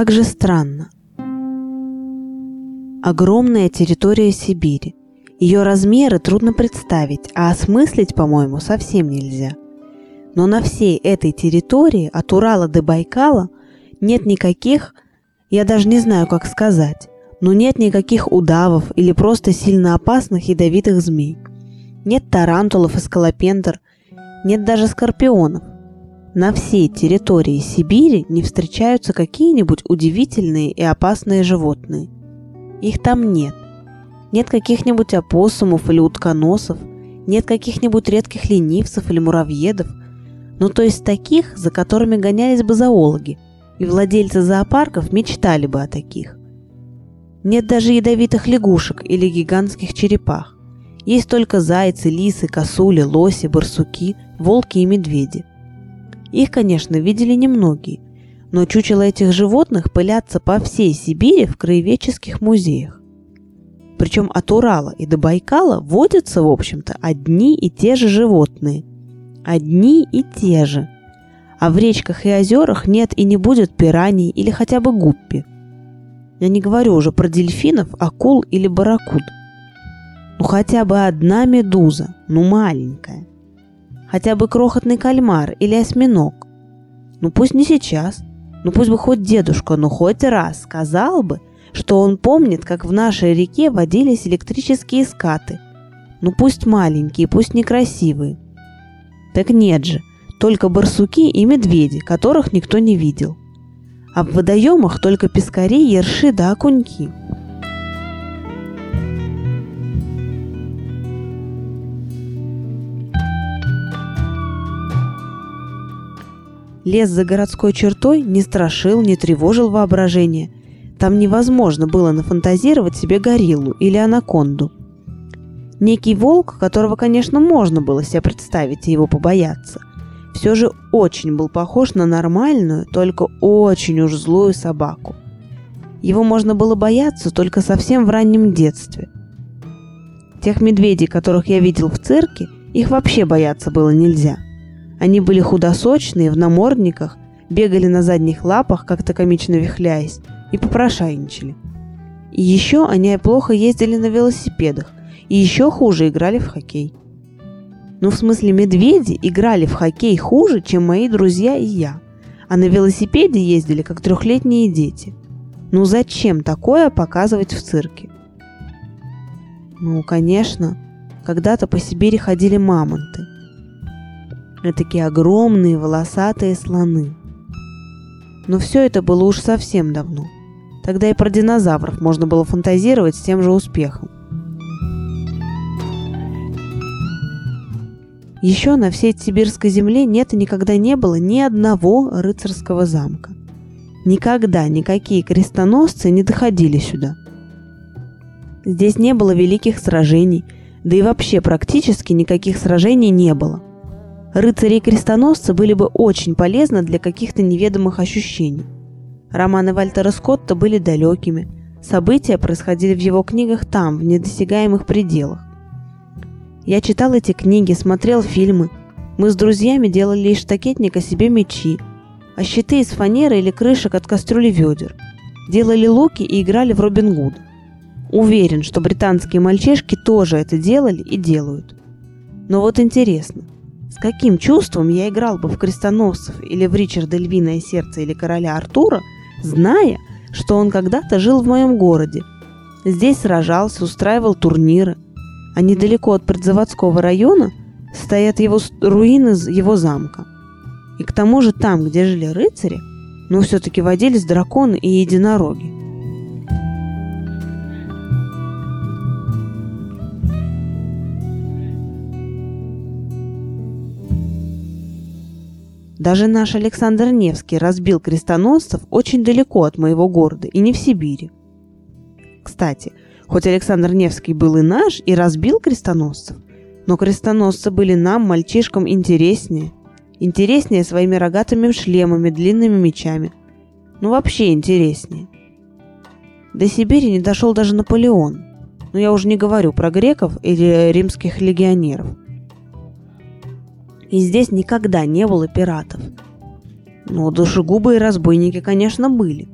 Как же странно. Огромная территория Сибири. Ее размеры трудно представить, а осмыслить, по-моему, совсем нельзя. Но на всей этой территории, от Урала до Байкала, нет никаких, я даже не знаю, как сказать, но нет никаких удавов или просто сильно опасных ядовитых змей. Нет тарантулов и скалопендр, нет даже скорпионов. На всей территории Сибири не встречаются какие-нибудь удивительные и опасные животные. Их там нет. Нет каких-нибудь опоссумов или утконосов, нет каких-нибудь редких ленивцев или муравьедов, ну то есть таких, за которыми гонялись бы зоологи, и владельцы зоопарков мечтали бы о таких. Нет даже ядовитых лягушек или гигантских черепах. Есть только зайцы, лисы, косули, лоси, барсуки, волки и медведи. Их, конечно, видели немногие, но чучела этих животных пылятся по всей Сибири в краеведческих музеях. Причем от Урала и до Байкала водятся, в общем-то, одни и те же животные. Одни и те же. А в речках и озерах нет и не будет пираний или хотя бы гуппи. Я не говорю уже про дельфинов, акул или барракуд. Ну хотя бы одна медуза, ну маленькая хотя бы крохотный кальмар или осьминог. Ну пусть не сейчас, ну пусть бы хоть дедушка, ну хоть раз сказал бы, что он помнит, как в нашей реке водились электрические скаты. Ну пусть маленькие, пусть некрасивые. Так нет же, только барсуки и медведи, которых никто не видел. А в водоемах только пескари, ерши да окуньки. Лес за городской чертой не страшил, не тревожил воображение. Там невозможно было нафантазировать себе гориллу или анаконду. Некий волк, которого, конечно, можно было себе представить и его побояться, все же очень был похож на нормальную, только очень уж злую собаку. Его можно было бояться только совсем в раннем детстве. Тех медведей, которых я видел в цирке, их вообще бояться было нельзя – они были худосочные, в намордниках, бегали на задних лапах, как-то комично вихляясь, и попрошайничали. И еще они плохо ездили на велосипедах, и еще хуже играли в хоккей. Ну, в смысле, медведи играли в хоккей хуже, чем мои друзья и я, а на велосипеде ездили, как трехлетние дети. Ну, зачем такое показывать в цирке? Ну, конечно, когда-то по Сибири ходили мамонты – на такие огромные волосатые слоны. Но все это было уж совсем давно. Тогда и про динозавров можно было фантазировать с тем же успехом. Еще на всей сибирской земле нет и никогда не было ни одного рыцарского замка. Никогда никакие крестоносцы не доходили сюда. Здесь не было великих сражений, да и вообще практически никаких сражений не было – Рыцари и крестоносцы были бы очень полезны для каких-то неведомых ощущений. Романы Вальтера Скотта были далекими, события происходили в его книгах там, в недосягаемых пределах. Я читал эти книги, смотрел фильмы. Мы с друзьями делали из штакетника себе мечи, а щиты из фанеры или крышек от кастрюли ведер. Делали луки и играли в Робин Гуд. Уверен, что британские мальчишки тоже это делали и делают. Но вот интересно – с каким чувством я играл бы в крестоносцев или в Ричарда Львиное Сердце или Короля Артура, зная, что он когда-то жил в моем городе. Здесь сражался, устраивал турниры, а недалеко от предзаводского района стоят его руины его замка. И к тому же там, где жили рыцари, но все-таки водились драконы и единороги. Даже наш Александр Невский разбил крестоносцев очень далеко от моего города и не в Сибири. Кстати, хоть Александр Невский был и наш, и разбил крестоносцев, но крестоносцы были нам, мальчишкам, интереснее. Интереснее своими рогатыми шлемами, длинными мечами. Ну вообще интереснее. До Сибири не дошел даже Наполеон. Но я уже не говорю про греков или римских легионеров – и здесь никогда не было пиратов. Но душегубы и разбойники, конечно, были.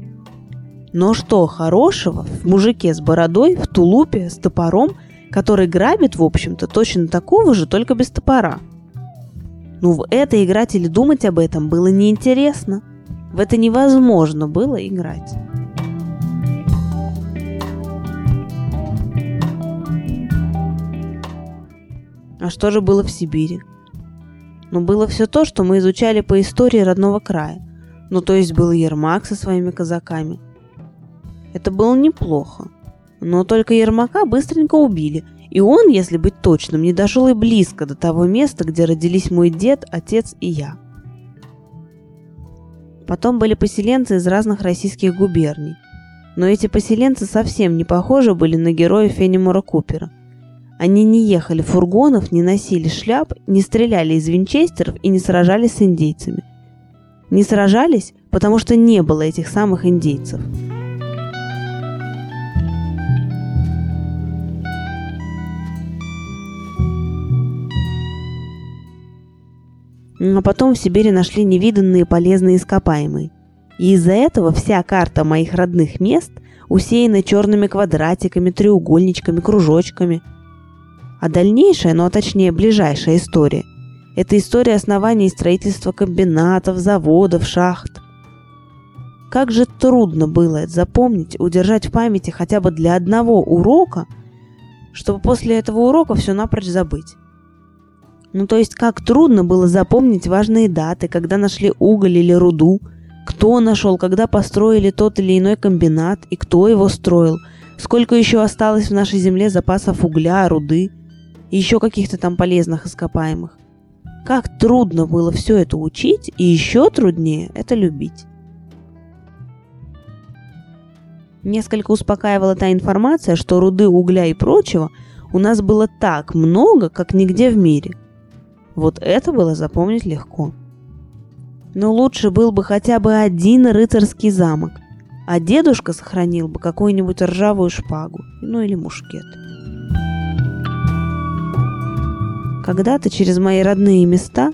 Но что хорошего в мужике с бородой, в тулупе, с топором, который грабит, в общем-то, точно такого же, только без топора? Ну, в это играть или думать об этом было неинтересно. В это невозможно было играть. А что же было в Сибири? Ну, было все то, что мы изучали по истории родного края. Ну, то есть был Ермак со своими казаками. Это было неплохо. Но только Ермака быстренько убили, и он, если быть точным, не дошел и близко до того места, где родились мой дед, отец и я. Потом были поселенцы из разных российских губерний. Но эти поселенцы совсем не похожи были на героев Фенимора Купера – они не ехали фургонов, не носили шляп, не стреляли из винчестеров и не сражались с индейцами. Не сражались, потому что не было этих самых индейцев. А потом в Сибири нашли невиданные полезные ископаемые. И из-за этого вся карта моих родных мест усеяна черными квадратиками, треугольничками, кружочками – а дальнейшая, ну а точнее ближайшая история – это история основания и строительства комбинатов, заводов, шахт. Как же трудно было это запомнить, удержать в памяти хотя бы для одного урока, чтобы после этого урока все напрочь забыть. Ну то есть как трудно было запомнить важные даты, когда нашли уголь или руду, кто нашел, когда построили тот или иной комбинат и кто его строил, сколько еще осталось в нашей земле запасов угля, руды – и еще каких-то там полезных ископаемых. Как трудно было все это учить, и еще труднее это любить. Несколько успокаивала та информация, что руды угля и прочего у нас было так много, как нигде в мире. Вот это было запомнить легко. Но лучше был бы хотя бы один рыцарский замок, а дедушка сохранил бы какую-нибудь ржавую шпагу, ну или мушкет. Когда-то через мои родные места,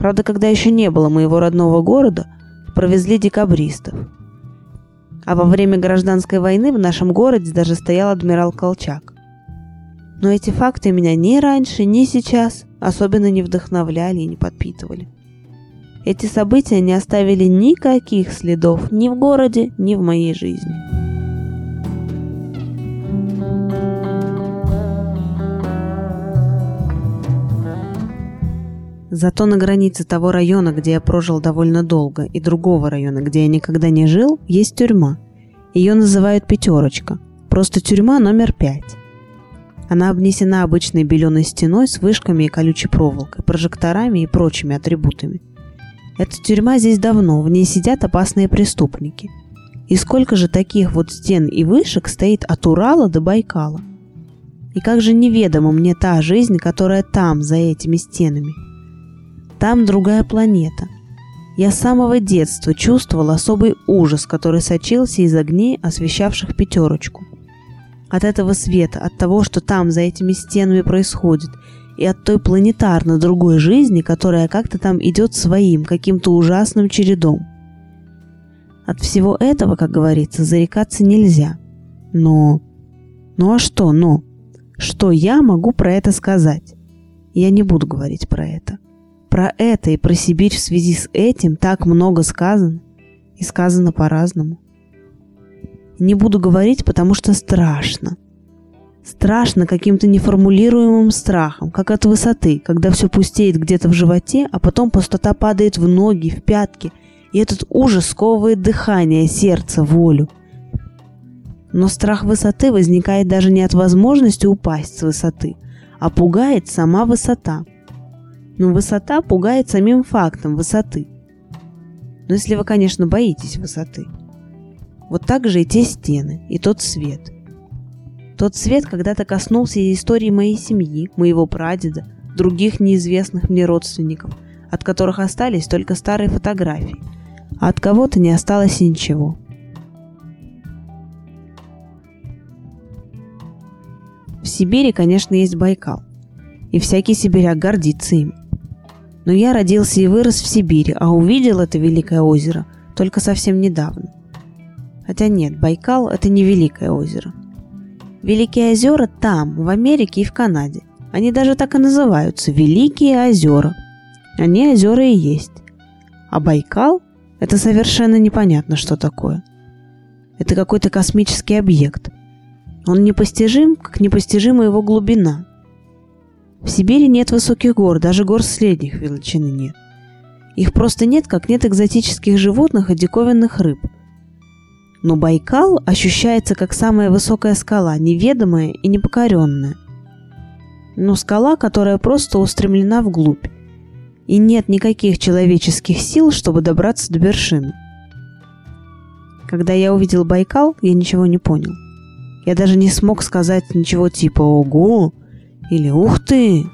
правда, когда еще не было моего родного города, провезли декабристов. А во время гражданской войны в нашем городе даже стоял адмирал Колчак. Но эти факты меня ни раньше, ни сейчас особенно не вдохновляли и не подпитывали. Эти события не оставили никаких следов ни в городе, ни в моей жизни. Зато на границе того района, где я прожил довольно долго, и другого района, где я никогда не жил, есть тюрьма. Ее называют «пятерочка». Просто тюрьма номер пять. Она обнесена обычной беленой стеной с вышками и колючей проволокой, прожекторами и прочими атрибутами. Эта тюрьма здесь давно, в ней сидят опасные преступники. И сколько же таких вот стен и вышек стоит от Урала до Байкала? И как же неведома мне та жизнь, которая там, за этими стенами – там другая планета. Я с самого детства чувствовал особый ужас, который сочился из огней, освещавших пятерочку. От этого света, от того, что там за этими стенами происходит, и от той планетарно другой жизни, которая как-то там идет своим, каким-то ужасным чередом. От всего этого, как говорится, зарекаться нельзя. Но... Ну а что «но»? Что я могу про это сказать? Я не буду говорить про это. Про это и про Сибирь в связи с этим так много сказано. И сказано по-разному. Не буду говорить, потому что страшно. Страшно каким-то неформулируемым страхом, как от высоты, когда все пустеет где-то в животе, а потом пустота падает в ноги, в пятки, и этот ужас сковывает дыхание, сердце, волю. Но страх высоты возникает даже не от возможности упасть с высоты, а пугает сама высота – но высота пугает самим фактом высоты. Но если вы, конечно, боитесь высоты. Вот так же и те стены, и тот свет. Тот свет когда-то коснулся и истории моей семьи, моего прадеда, других неизвестных мне родственников, от которых остались только старые фотографии, а от кого-то не осталось ничего. В Сибири, конечно, есть Байкал, и всякий сибиряк гордится им – но я родился и вырос в Сибири, а увидел это великое озеро только совсем недавно. Хотя нет, Байкал – это не Великое озеро. Великие озера там, в Америке и в Канаде. Они даже так и называются – Великие озера. Они озера и есть. А Байкал – это совершенно непонятно, что такое. Это какой-то космический объект. Он непостижим, как непостижима его глубина. В Сибири нет высоких гор, даже гор средних величины нет. Их просто нет, как нет экзотических животных и диковинных рыб – но Байкал ощущается как самая высокая скала, неведомая и непокоренная. Но скала, которая просто устремлена вглубь, и нет никаких человеческих сил, чтобы добраться до вершины. Когда я увидел Байкал, я ничего не понял. Я даже не смог сказать ничего типа «Ого!» Или «Ух ты!»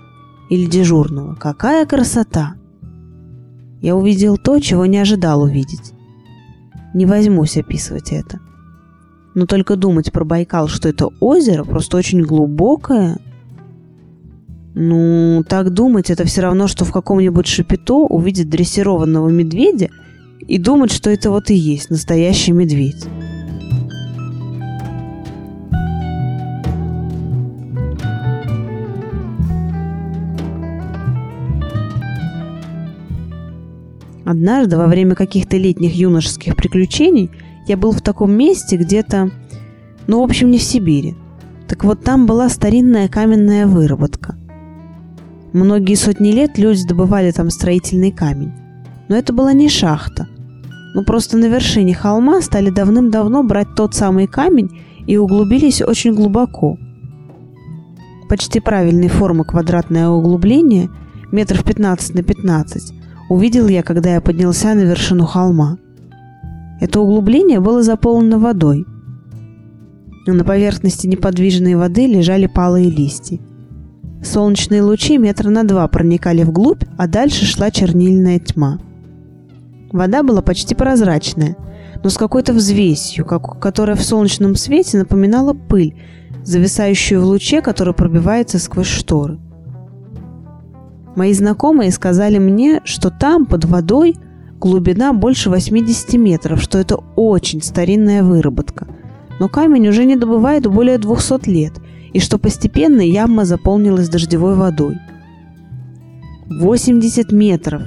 или дежурного «Какая красота!» Я увидел то, чего не ожидал увидеть. Не возьмусь описывать это. Но только думать про Байкал, что это озеро, просто очень глубокое. Ну, так думать, это все равно, что в каком-нибудь шапито увидеть дрессированного медведя и думать, что это вот и есть настоящий медведь. Однажды, во время каких-то летних юношеских приключений, я был в таком месте где-то, ну, в общем, не в Сибири. Так вот, там была старинная каменная выработка. Многие сотни лет люди добывали там строительный камень. Но это была не шахта. Ну, просто на вершине холма стали давным-давно брать тот самый камень и углубились очень глубоко. Почти правильной формы квадратное углубление, метров 15 на 15, увидел я, когда я поднялся на вершину холма. Это углубление было заполнено водой. На поверхности неподвижной воды лежали палые листья. Солнечные лучи метра на два проникали вглубь, а дальше шла чернильная тьма. Вода была почти прозрачная, но с какой-то взвесью, как, которая в солнечном свете напоминала пыль, зависающую в луче, который пробивается сквозь шторы. Мои знакомые сказали мне, что там, под водой, глубина больше 80 метров, что это очень старинная выработка. Но камень уже не добывает более 200 лет, и что постепенно яма заполнилась дождевой водой. 80 метров!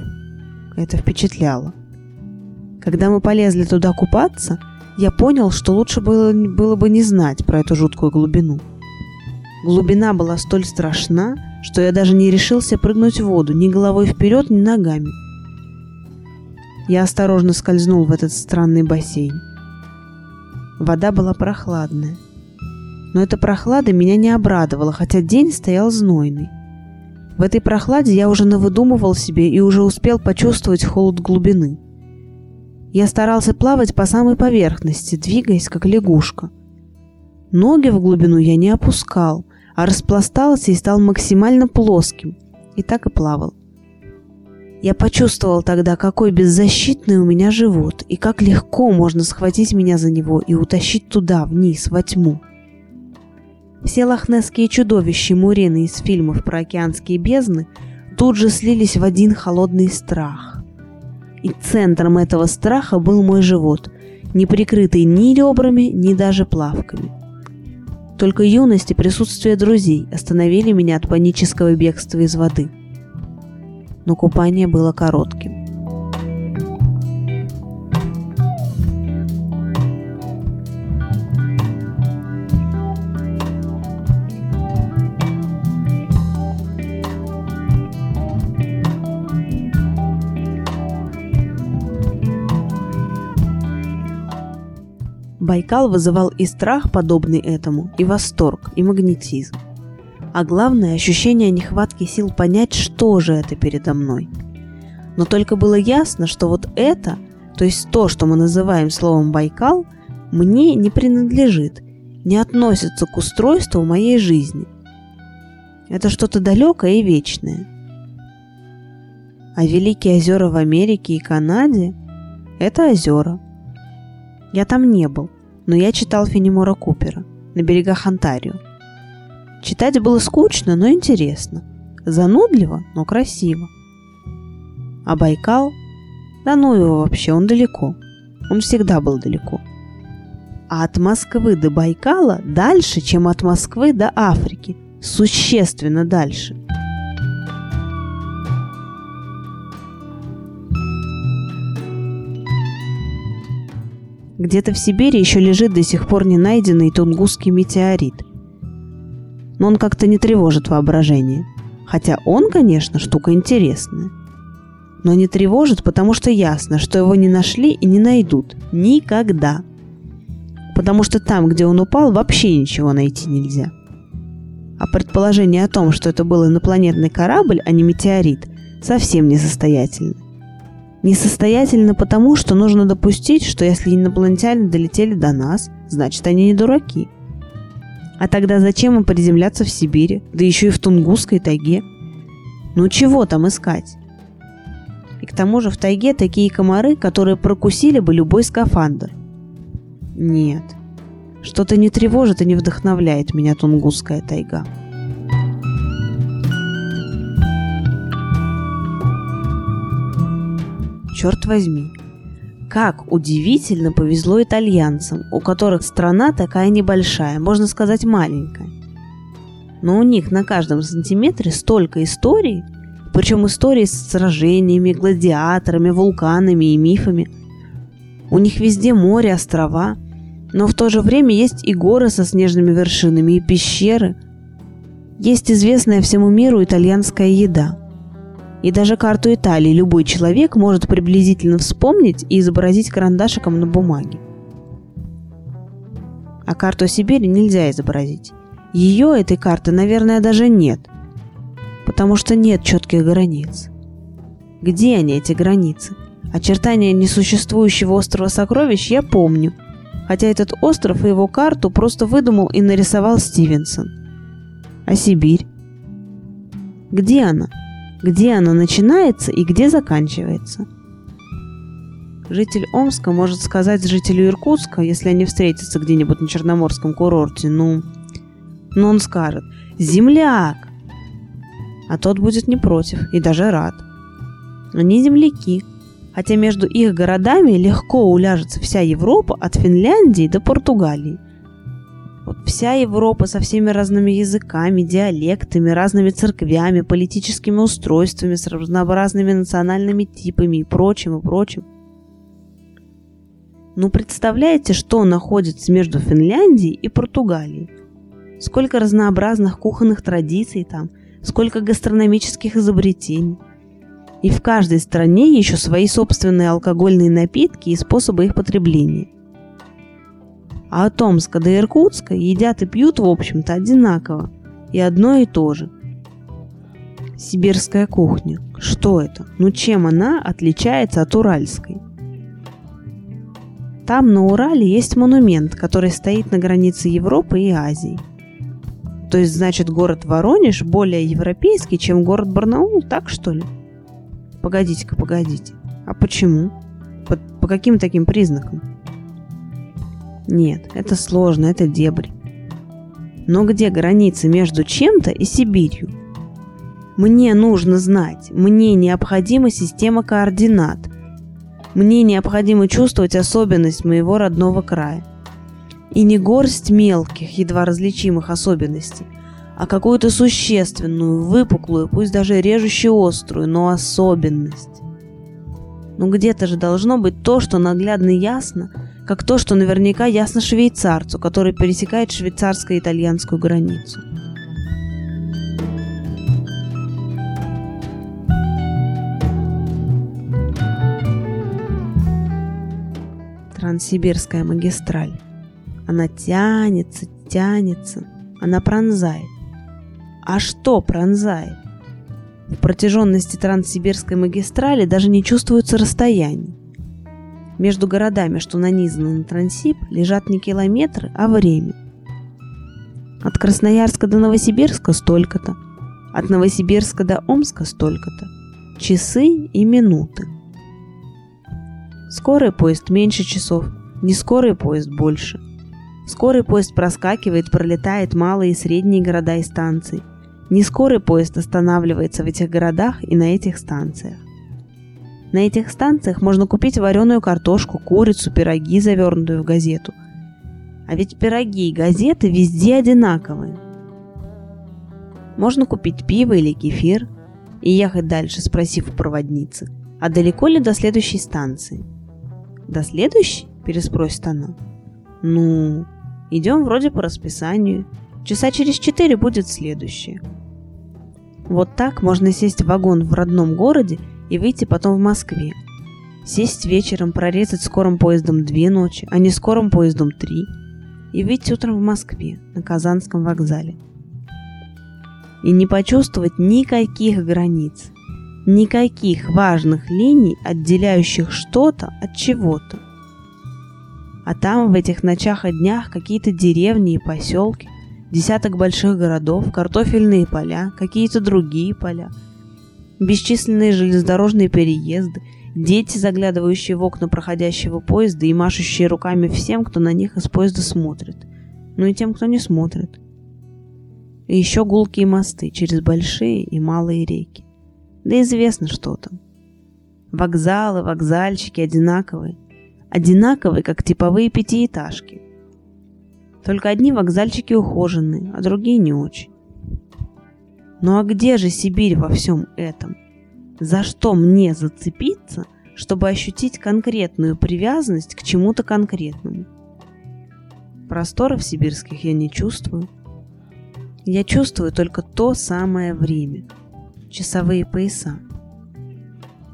Это впечатляло. Когда мы полезли туда купаться, я понял, что лучше было, было бы не знать про эту жуткую глубину. Глубина была столь страшна, что я даже не решился прыгнуть в воду ни головой вперед, ни ногами. Я осторожно скользнул в этот странный бассейн. Вода была прохладная. Но эта прохлада меня не обрадовала, хотя день стоял знойный. В этой прохладе я уже навыдумывал себе и уже успел почувствовать холод глубины. Я старался плавать по самой поверхности, двигаясь как лягушка. Ноги в глубину я не опускал, распластался и стал максимально плоским. И так и плавал. Я почувствовал тогда, какой беззащитный у меня живот, и как легко можно схватить меня за него и утащить туда, вниз, во тьму. Все лохнесские чудовища Мурены из фильмов про океанские бездны тут же слились в один холодный страх. И центром этого страха был мой живот, не прикрытый ни ребрами, ни даже плавками. Только юность и присутствие друзей остановили меня от панического бегства из воды. Но купание было коротким. Байкал вызывал и страх, подобный этому, и восторг, и магнетизм. А главное – ощущение нехватки сил понять, что же это передо мной. Но только было ясно, что вот это, то есть то, что мы называем словом Байкал, мне не принадлежит, не относится к устройству моей жизни. Это что-то далекое и вечное. А Великие озера в Америке и Канаде – это озера. Я там не был, но я читал Фенемора Купера на берегах Онтарио. Читать было скучно, но интересно. Занудливо, но красиво. А Байкал? Да ну его вообще, он далеко. Он всегда был далеко. а от Москвы до Байкала дальше, чем от Москвы до Африки, существенно дальше. Где-то в Сибири еще лежит до сих пор не найденный тунгусский метеорит. Но он как-то не тревожит воображение. Хотя он, конечно, штука интересная. Но не тревожит, потому что ясно, что его не нашли и не найдут. Никогда. Потому что там, где он упал, вообще ничего найти нельзя. А предположение о том, что это был инопланетный корабль, а не метеорит, совсем несостоятельно. Несостоятельно потому, что нужно допустить, что если инопланетяне долетели до нас, значит они не дураки. А тогда зачем им приземляться в Сибири, да еще и в Тунгусской тайге? Ну чего там искать? И к тому же в тайге такие комары, которые прокусили бы любой скафандр. Нет, что-то не тревожит и не вдохновляет меня Тунгусская тайга. Черт возьми. Как удивительно повезло итальянцам, у которых страна такая небольшая, можно сказать маленькая. Но у них на каждом сантиметре столько историй, причем истории с сражениями, гладиаторами, вулканами и мифами. У них везде море, острова, но в то же время есть и горы со снежными вершинами, и пещеры. Есть известная всему миру итальянская еда – и даже карту Италии любой человек может приблизительно вспомнить и изобразить карандашиком на бумаге. А карту Сибири нельзя изобразить. Ее, этой карты, наверное, даже нет. Потому что нет четких границ. Где они, эти границы? Очертания несуществующего острова сокровищ я помню. Хотя этот остров и его карту просто выдумал и нарисовал Стивенсон. А Сибирь? Где она? Где она начинается и где заканчивается. Житель Омска может сказать жителю Иркутска, если они встретятся где-нибудь на Черноморском курорте, ну, ну он скажет «Земляк!» А тот будет не против и даже рад. Они земляки, хотя между их городами легко уляжется вся Европа от Финляндии до Португалии. Вот вся Европа со всеми разными языками, диалектами, разными церквями, политическими устройствами, с разнообразными национальными типами и прочим, и прочим. Ну, представляете, что находится между Финляндией и Португалией? Сколько разнообразных кухонных традиций там, сколько гастрономических изобретений. И в каждой стране еще свои собственные алкогольные напитки и способы их потребления. А от Омска до Иркутска едят и пьют, в общем-то, одинаково. И одно и то же. Сибирская кухня. Что это? Ну чем она отличается от уральской? Там на Урале есть монумент, который стоит на границе Европы и Азии. То есть, значит, город Воронеж более европейский, чем город Барнаул, так что ли? Погодите-ка, погодите. А почему? По, по каким таким признакам? Нет, это сложно, это дебри. Но где граница между чем-то и Сибирью? Мне нужно знать, мне необходима система координат. Мне необходимо чувствовать особенность моего родного края. И не горсть мелких, едва различимых особенностей, а какую-то существенную, выпуклую, пусть даже режущую острую, но особенность. Но где-то же должно быть то, что наглядно ясно – как то, что наверняка ясно швейцарцу, который пересекает швейцарско-итальянскую границу. Транссибирская магистраль. Она тянется, тянется, она пронзает. А что пронзает? В протяженности Транссибирской магистрали даже не чувствуется расстояние. Между городами, что нанизаны на Трансип, лежат не километры, а время. От Красноярска до Новосибирска столько-то, от Новосибирска до Омска столько-то. Часы и минуты. Скорый поезд меньше часов, не скорый поезд больше. Скорый поезд проскакивает, пролетает малые и средние города и станции. Не скорый поезд останавливается в этих городах и на этих станциях. На этих станциях можно купить вареную картошку, курицу, пироги, завернутую в газету. А ведь пироги и газеты везде одинаковые. Можно купить пиво или кефир и ехать дальше, спросив у проводницы, а далеко ли до следующей станции? До следующей? переспросит она. Ну, идем вроде по расписанию. Часа через четыре будет следующее. Вот так можно сесть в вагон в родном городе и выйти потом в Москве. Сесть вечером, прорезать скорым поездом две ночи, а не скорым поездом три. И выйти утром в Москве, на Казанском вокзале. И не почувствовать никаких границ, никаких важных линий, отделяющих что-то от чего-то. А там в этих ночах и днях какие-то деревни и поселки, десяток больших городов, картофельные поля, какие-то другие поля, бесчисленные железнодорожные переезды, дети, заглядывающие в окна проходящего поезда и машущие руками всем, кто на них из поезда смотрит, ну и тем, кто не смотрит. И еще гулкие мосты через большие и малые реки. Да известно, что там. Вокзалы, вокзальщики одинаковые. Одинаковые, как типовые пятиэтажки. Только одни вокзальчики ухоженные, а другие не очень. Ну а где же Сибирь во всем этом? За что мне зацепиться, чтобы ощутить конкретную привязанность к чему-то конкретному? Просторов сибирских я не чувствую. Я чувствую только то самое время, часовые пояса.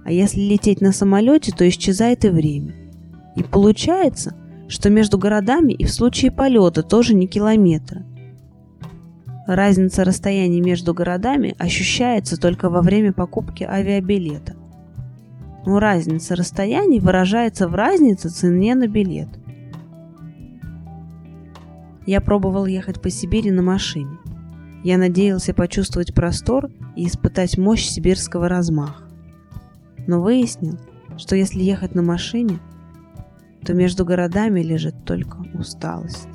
А если лететь на самолете, то исчезает и время. И получается, что между городами и в случае полета тоже не километра. Разница расстояний между городами ощущается только во время покупки авиабилета. Но разница расстояний выражается в разнице цене на билет. Я пробовал ехать по Сибири на машине. Я надеялся почувствовать простор и испытать мощь сибирского размаха. Но выяснил, что если ехать на машине, то между городами лежит только усталость.